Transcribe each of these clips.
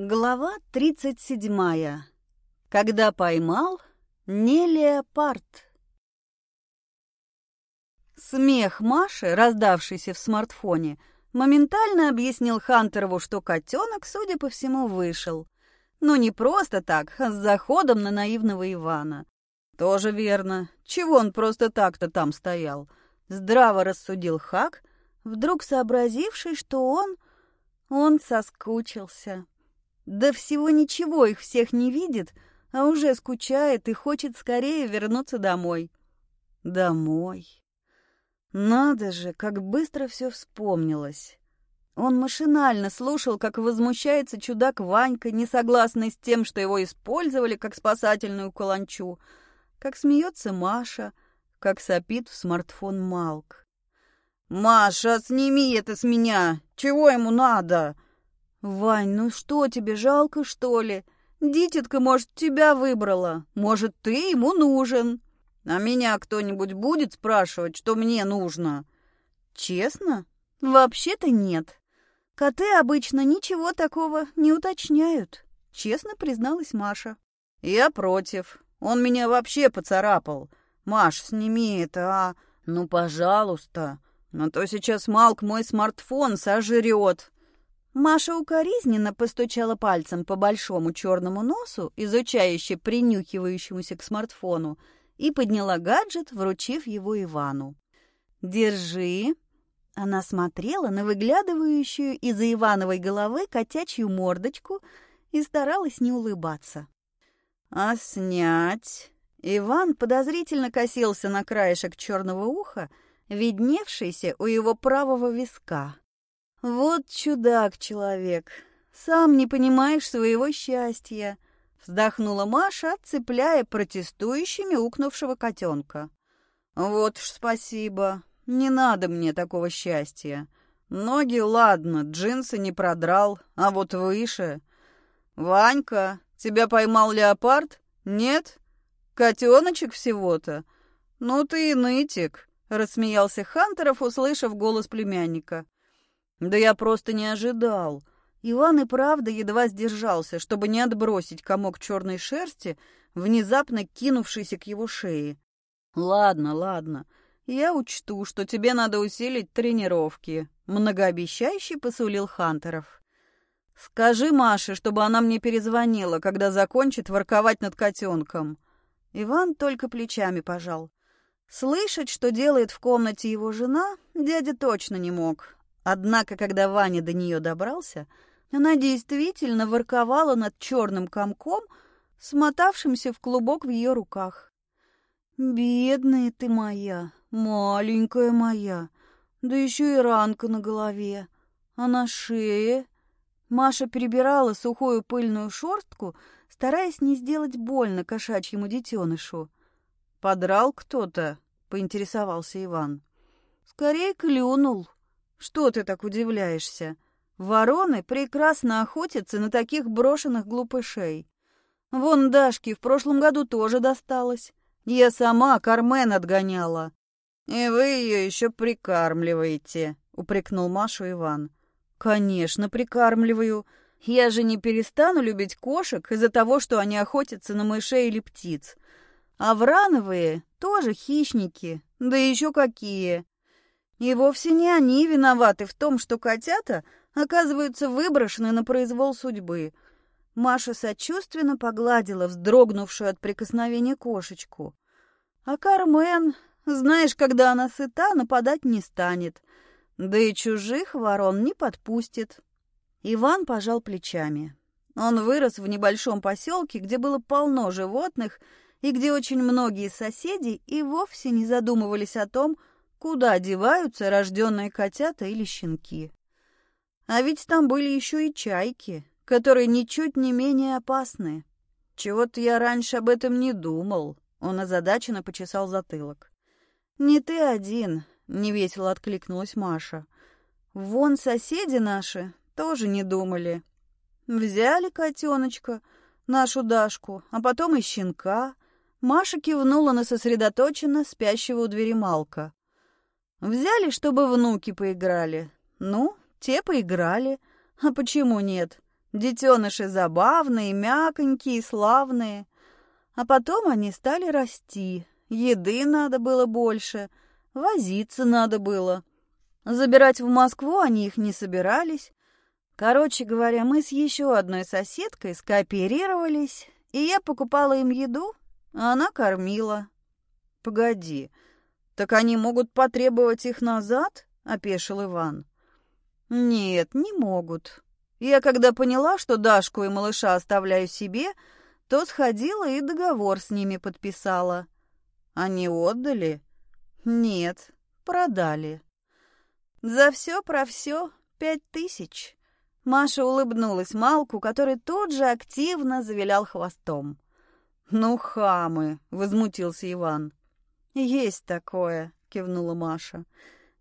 Глава тридцать седьмая. Когда поймал не леопард. Смех Маши, раздавшийся в смартфоне, моментально объяснил Хантерову, что котенок, судя по всему, вышел. Но не просто так, а с заходом на наивного Ивана. Тоже верно. Чего он просто так-то там стоял? Здраво рассудил Хак, вдруг сообразивший, что он... Он соскучился. Да всего ничего их всех не видит, а уже скучает и хочет скорее вернуться домой. Домой. Надо же, как быстро все вспомнилось. Он машинально слушал, как возмущается чудак Ванька, не согласный с тем, что его использовали как спасательную каланчу, как смеется Маша, как сопит в смартфон Малк. «Маша, сними это с меня! Чего ему надо?» «Вань, ну что тебе, жалко, что ли? Дитятка, может, тебя выбрала. Может, ты ему нужен. А меня кто-нибудь будет спрашивать, что мне нужно?» «Честно? Вообще-то нет. Коты обычно ничего такого не уточняют», — честно призналась Маша. «Я против. Он меня вообще поцарапал. Маш, сними это, а? Ну, пожалуйста. А то сейчас Малк мой смартфон сожрет». Маша укоризненно постучала пальцем по большому черному носу, изучающе принюхивающемуся к смартфону, и подняла гаджет, вручив его Ивану. «Держи». Она смотрела на выглядывающую из-за Ивановой головы котячью мордочку и старалась не улыбаться. «А снять?» Иван подозрительно косился на краешек черного уха, видневшийся у его правого виска. Вот чудак-человек. Сам не понимаешь своего счастья. Вздохнула Маша, цепляя протестующими укнувшего котенка. Вот уж спасибо. Не надо мне такого счастья. Ноги, ладно, джинсы не продрал, а вот выше. Ванька, тебя поймал леопард? Нет? Котеночек всего-то? Ну ты и нытик, рассмеялся Хантеров, услышав голос племянника. Да я просто не ожидал. Иван и правда едва сдержался, чтобы не отбросить комок черной шерсти, внезапно кинувшийся к его шее. Ладно, ладно. Я учту, что тебе надо усилить тренировки, многообещающий посулил Хантеров. Скажи Маше, чтобы она мне перезвонила, когда закончит ворковать над котенком. Иван только плечами пожал. Слышать, что делает в комнате его жена, дядя точно не мог. Однако, когда Ваня до нее добрался, она действительно ворковала над черным комком, смотавшимся в клубок в ее руках. «Бедная ты моя, маленькая моя, да еще и ранка на голове, а на шее...» Маша перебирала сухую пыльную шорстку, стараясь не сделать больно кошачьему детенышу. «Подрал кто-то?» — поинтересовался Иван. «Скорее клюнул», что ты так удивляешься? Вороны прекрасно охотятся на таких брошенных глупышей. Вон Дашке в прошлом году тоже досталось. Я сама Кармен отгоняла. И вы ее еще прикармливаете, упрекнул Машу Иван. Конечно, прикармливаю. Я же не перестану любить кошек из-за того, что они охотятся на мышей или птиц. А врановые тоже хищники, да еще какие. И вовсе не они виноваты в том, что котята оказываются выброшены на произвол судьбы. Маша сочувственно погладила вздрогнувшую от прикосновения кошечку. А Кармен, знаешь, когда она сыта, нападать не станет. Да и чужих ворон не подпустит. Иван пожал плечами. Он вырос в небольшом поселке, где было полно животных, и где очень многие соседи и вовсе не задумывались о том, Куда деваются рожденные котята или щенки? А ведь там были еще и чайки, которые ничуть не менее опасны. Чего-то я раньше об этом не думал. Он озадаченно почесал затылок. «Не ты один», — невесело откликнулась Маша. «Вон соседи наши тоже не думали. Взяли котеночка, нашу Дашку, а потом и щенка». Маша кивнула на сосредоточенно спящего у двери Малка. Взяли, чтобы внуки поиграли. Ну, те поиграли. А почему нет? Детеныши забавные, мяконькие, славные. А потом они стали расти. Еды надо было больше, возиться надо было. Забирать в Москву они их не собирались. Короче говоря, мы с еще одной соседкой скооперировались, и я покупала им еду, а она кормила. Погоди, так они могут потребовать их назад? опешил Иван. Нет, не могут. Я когда поняла, что Дашку и малыша оставляю себе, то сходила и договор с ними подписала. Они отдали? Нет, продали. За все про все пять тысяч. Маша улыбнулась Малку, который тут же активно завилял хвостом. «Ну, хамы!» — возмутился Иван. «Есть такое», — кивнула Маша.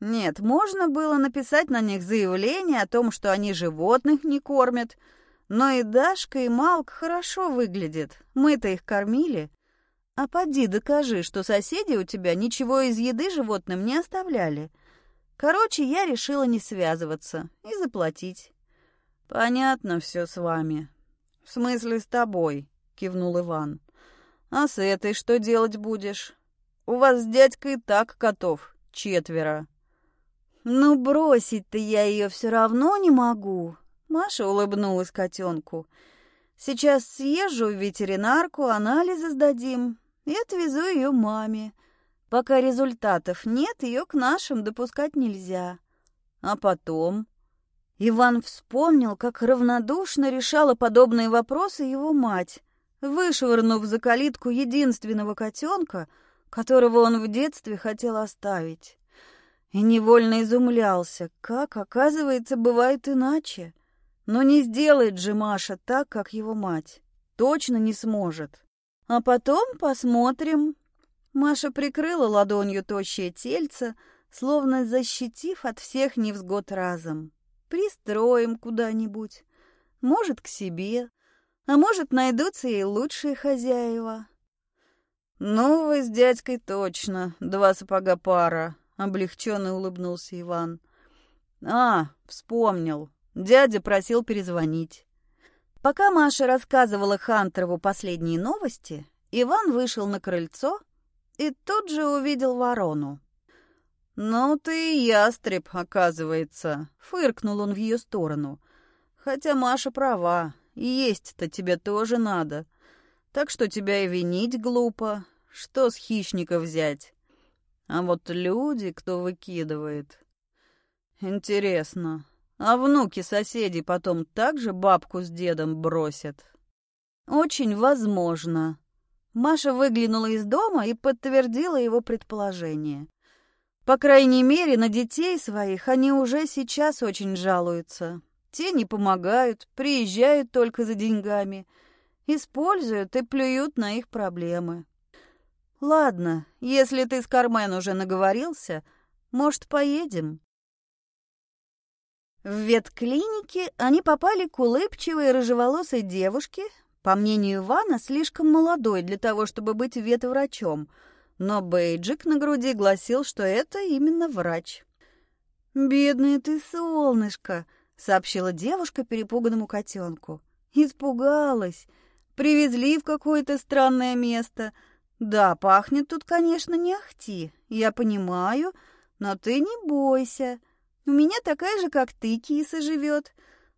«Нет, можно было написать на них заявление о том, что они животных не кормят, но и Дашка, и Малк хорошо выглядят. Мы-то их кормили. А поди докажи, что соседи у тебя ничего из еды животным не оставляли. Короче, я решила не связываться и заплатить». «Понятно все с вами. В смысле с тобой», — кивнул Иван. «А с этой что делать будешь? У вас с дядькой так котов, четверо». «Ну, бросить-то я ее все равно не могу», — Маша улыбнулась котенку. «Сейчас съезжу в ветеринарку, анализы сдадим и отвезу ее маме. Пока результатов нет, ее к нашим допускать нельзя. А потом...» Иван вспомнил, как равнодушно решала подобные вопросы его мать, вышвырнув за калитку единственного котенка, которого он в детстве хотел оставить. И невольно изумлялся, как, оказывается, бывает иначе. Но не сделает же Маша так, как его мать. Точно не сможет. А потом посмотрим. Маша прикрыла ладонью тощее тельце, словно защитив от всех невзгод разом. Пристроим куда-нибудь. Может, к себе, а может, найдутся и лучшие хозяева. «Ну, вы с дядькой точно, два сапога пара», — облегченно улыбнулся Иван. «А, вспомнил. Дядя просил перезвонить». Пока Маша рассказывала Хантерову последние новости, Иван вышел на крыльцо и тут же увидел ворону. «Ну ты ястреб, оказывается», — фыркнул он в ее сторону. «Хотя Маша права, есть-то тебе тоже надо. Так что тебя и винить глупо. Что с хищника взять? А вот люди, кто выкидывает... Интересно, а внуки соседей потом также бабку с дедом бросят?» «Очень возможно». Маша выглянула из дома и подтвердила его предположение. По крайней мере, на детей своих они уже сейчас очень жалуются. Те не помогают, приезжают только за деньгами, используют и плюют на их проблемы. Ладно, если ты с Кармен уже наговорился, может, поедем? В ветклинике они попали к улыбчивой рыжеволосой девушке, по мнению Ивана, слишком молодой для того, чтобы быть ветврачом — но бейджик на груди гласил, что это именно врач. «Бедное ты солнышко!» — сообщила девушка перепуганному котенку. «Испугалась. Привезли в какое-то странное место. Да, пахнет тут, конечно, не ахти, я понимаю, но ты не бойся. У меня такая же, как ты, киса живет.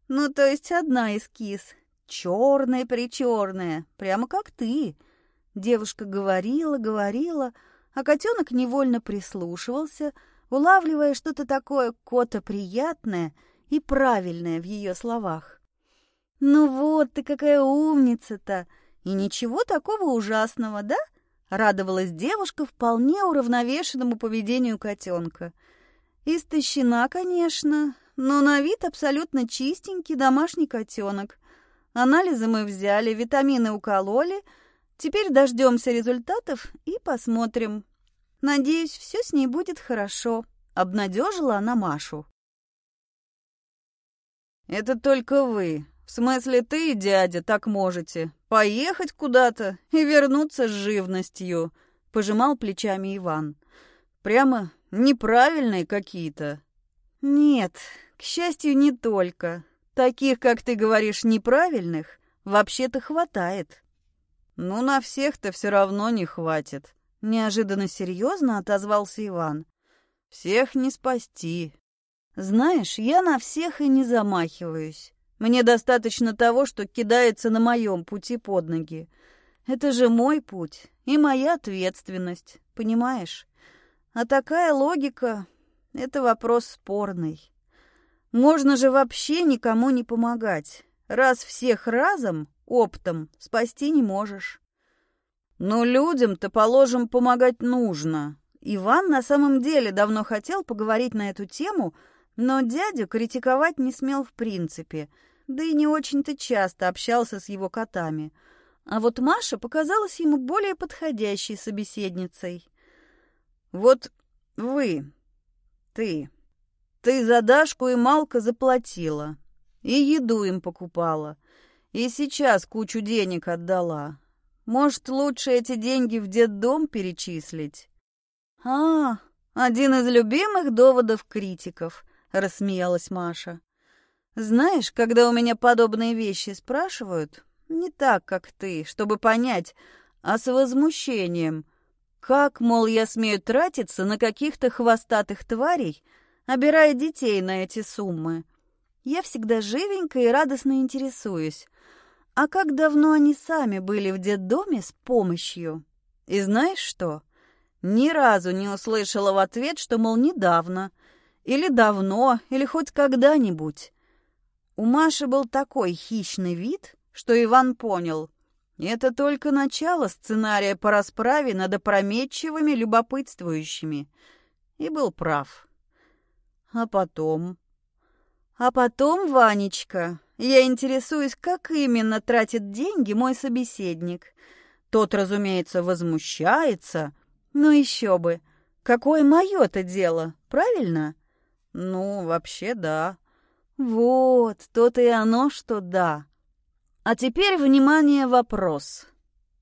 Ну, то есть одна из кис. Черная-причерная, прямо как ты. Девушка говорила, говорила, а котенок невольно прислушивался, улавливая что-то такое кота-приятное и правильное в ее словах. «Ну вот ты какая умница-то! И ничего такого ужасного, да?» — радовалась девушка вполне уравновешенному поведению котенка. «Истощена, конечно, но на вид абсолютно чистенький домашний котенок. Анализы мы взяли, витамины укололи — Теперь дождемся результатов и посмотрим. Надеюсь, все с ней будет хорошо», — обнадежила она Машу. «Это только вы. В смысле, ты и дядя так можете. Поехать куда-то и вернуться с живностью», — пожимал плечами Иван. «Прямо неправильные какие-то». «Нет, к счастью, не только. Таких, как ты говоришь, неправильных, вообще-то хватает. Ну, на всех-то все равно не хватит. Неожиданно серьезно отозвался Иван. Всех не спасти. Знаешь, я на всех и не замахиваюсь. Мне достаточно того, что кидается на моем пути под ноги. Это же мой путь и моя ответственность, понимаешь? А такая логика — это вопрос спорный. Можно же вообще никому не помогать, раз всех разом, оптом, спасти не можешь. Но людям-то, положим, помогать нужно. Иван на самом деле давно хотел поговорить на эту тему, но дядю критиковать не смел в принципе, да и не очень-то часто общался с его котами. А вот Маша показалась ему более подходящей собеседницей. «Вот вы, ты, ты за Дашку и Малка заплатила, и еду им покупала, и сейчас кучу денег отдала. Может, лучше эти деньги в детдом перечислить?» «А, один из любимых доводов критиков», — рассмеялась Маша. «Знаешь, когда у меня подобные вещи спрашивают, не так, как ты, чтобы понять, а с возмущением. Как, мол, я смею тратиться на каких-то хвостатых тварей, обирая детей на эти суммы? Я всегда живенько и радостно интересуюсь. А как давно они сами были в детдоме с помощью? И знаешь что?» Ни разу не услышала в ответ, что, мол, недавно, или давно, или хоть когда-нибудь. У Маши был такой хищный вид, что Иван понял. Это только начало сценария по расправе над опрометчивыми любопытствующими. И был прав. А потом... А потом, Ванечка, я интересуюсь, как именно тратит деньги мой собеседник. Тот, разумеется, возмущается, ну еще бы. Какое мое-то дело, правильно? Ну, вообще, да. Вот, то-то и оно, что да. А теперь, внимание, вопрос.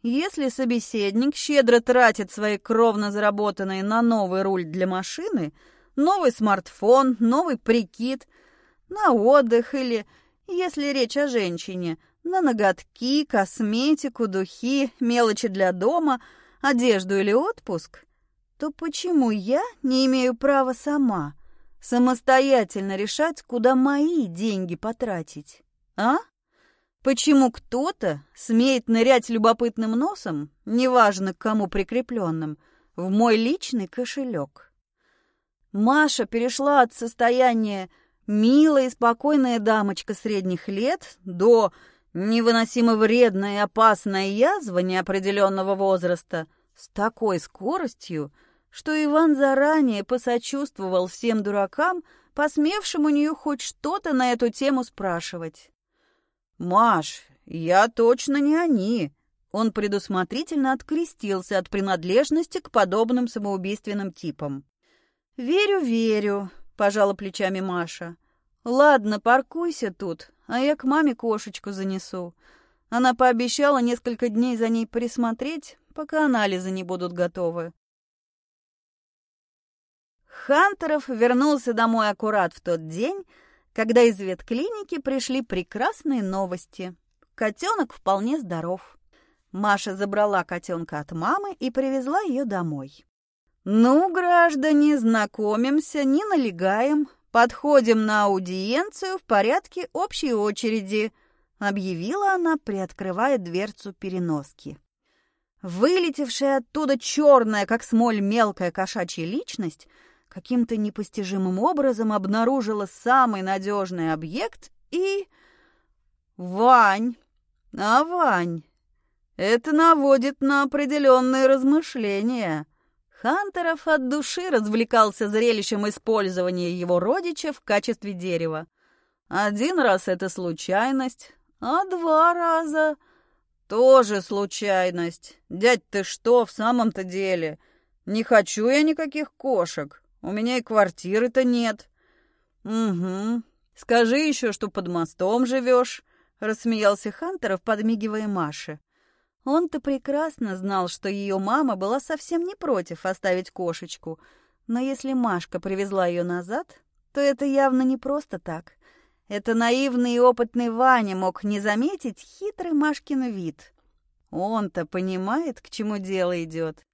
Если собеседник щедро тратит свои кровно заработанные на новый руль для машины, новый смартфон, новый прикид, на отдых или, если речь о женщине, на ноготки, косметику, духи, мелочи для дома – одежду или отпуск, то почему я не имею права сама самостоятельно решать, куда мои деньги потратить? А? Почему кто-то смеет нырять любопытным носом, неважно к кому прикрепленным, в мой личный кошелек? Маша перешла от состояния милая и спокойная дамочка средних лет до Невыносимо вредная и опасная язва неопределенного возраста с такой скоростью, что Иван заранее посочувствовал всем дуракам, посмевшим у нее хоть что-то на эту тему спрашивать. «Маш, я точно не они!» Он предусмотрительно открестился от принадлежности к подобным самоубийственным типам. «Верю, верю», — пожала плечами Маша. «Ладно, паркуйся тут, а я к маме кошечку занесу. Она пообещала несколько дней за ней присмотреть, пока анализы не будут готовы. Хантеров вернулся домой аккурат в тот день, когда из ветклиники пришли прекрасные новости. Котенок вполне здоров. Маша забрала котенка от мамы и привезла ее домой. «Ну, граждане, знакомимся, не налегаем, «Подходим на аудиенцию в порядке общей очереди», — объявила она, приоткрывая дверцу переноски. Вылетевшая оттуда черная, как смоль, мелкая кошачья личность каким-то непостижимым образом обнаружила самый надежный объект и... Вань! А, Вань! Это наводит на определенные размышления. Хантеров от души развлекался зрелищем использования его родича в качестве дерева. Один раз это случайность, а два раза тоже случайность. Дядь, ты что в самом-то деле? Не хочу я никаких кошек. У меня и квартиры-то нет. Угу. Скажи еще, что под мостом живешь, рассмеялся Хантеров, подмигивая Маше. Он-то прекрасно знал, что ее мама была совсем не против оставить кошечку, но если Машка привезла ее назад, то это явно не просто так. Это наивный и опытный Ваня мог не заметить хитрый Машкин вид. Он-то понимает, к чему дело идет.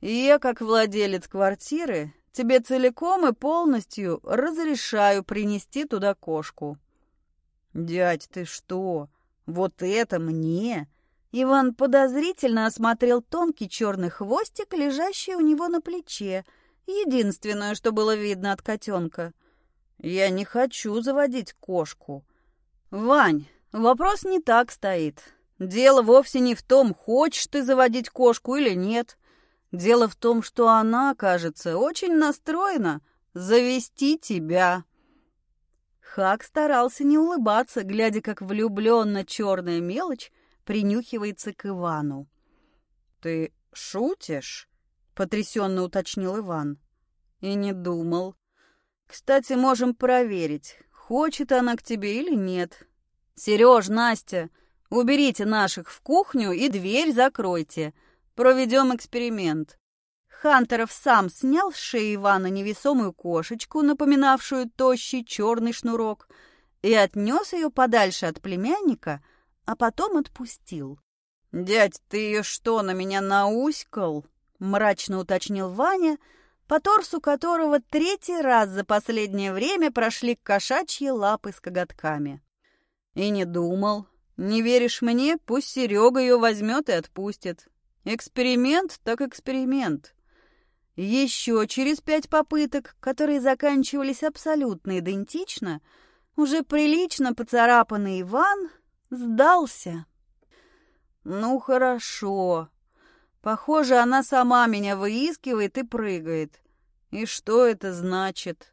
И я, как владелец квартиры, тебе целиком и полностью разрешаю принести туда кошку. Дядь, ты что? Вот это мне? Иван подозрительно осмотрел тонкий черный хвостик, лежащий у него на плече, единственное, что было видно от котенка. Я не хочу заводить кошку. Вань, вопрос не так стоит. Дело вовсе не в том, хочешь ты заводить кошку или нет. Дело в том, что она, кажется, очень настроена завести тебя. Хак старался не улыбаться, глядя, как влюбленно черная мелочь принюхивается к Ивану. «Ты шутишь?» — потрясенно уточнил Иван. «И не думал. Кстати, можем проверить, хочет она к тебе или нет. Сереж, Настя, уберите наших в кухню и дверь закройте. Проведем эксперимент». Хантеров сам снял с шеи Ивана невесомую кошечку, напоминавшую тощий черный шнурок, и отнес ее подальше от племянника, а потом отпустил. «Дядь, ты ее что, на меня науськал?» — мрачно уточнил Ваня, по торсу которого третий раз за последнее время прошли кошачьи лапы с коготками. «И не думал. Не веришь мне? Пусть Серега ее возьмет и отпустит. Эксперимент так эксперимент». Еще через пять попыток, которые заканчивались абсолютно идентично, уже прилично поцарапанный Иван сдался. Ну хорошо. Похоже, она сама меня выискивает и прыгает. И что это значит?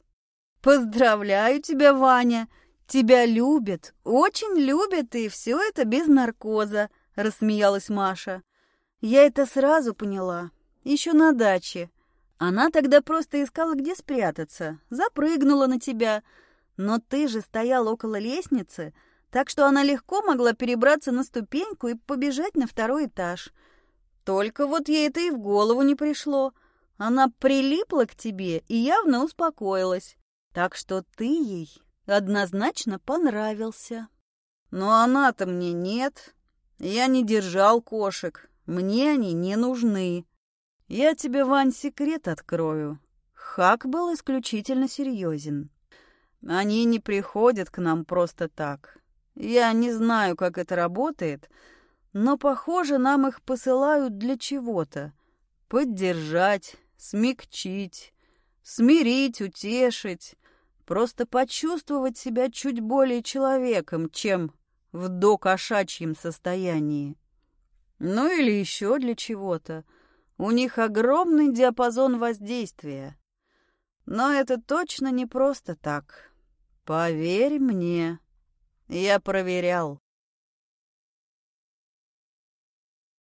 Поздравляю тебя, Ваня. Тебя любят, очень любят, и все это без наркоза, рассмеялась Маша. Я это сразу поняла, еще на даче. Она тогда просто искала, где спрятаться, запрыгнула на тебя. Но ты же стоял около лестницы, так что она легко могла перебраться на ступеньку и побежать на второй этаж. Только вот ей это и в голову не пришло. Она прилипла к тебе и явно успокоилась. Так что ты ей однозначно понравился. Но она-то мне нет. Я не держал кошек. Мне они не нужны. «Я тебе, Вань, секрет открою». Хак был исключительно серьезен. «Они не приходят к нам просто так. Я не знаю, как это работает, но, похоже, нам их посылают для чего-то. Поддержать, смягчить, смирить, утешить, просто почувствовать себя чуть более человеком, чем в докошачьем состоянии. Ну или еще для чего-то. У них огромный диапазон воздействия. Но это точно не просто так. Поверь мне, я проверял.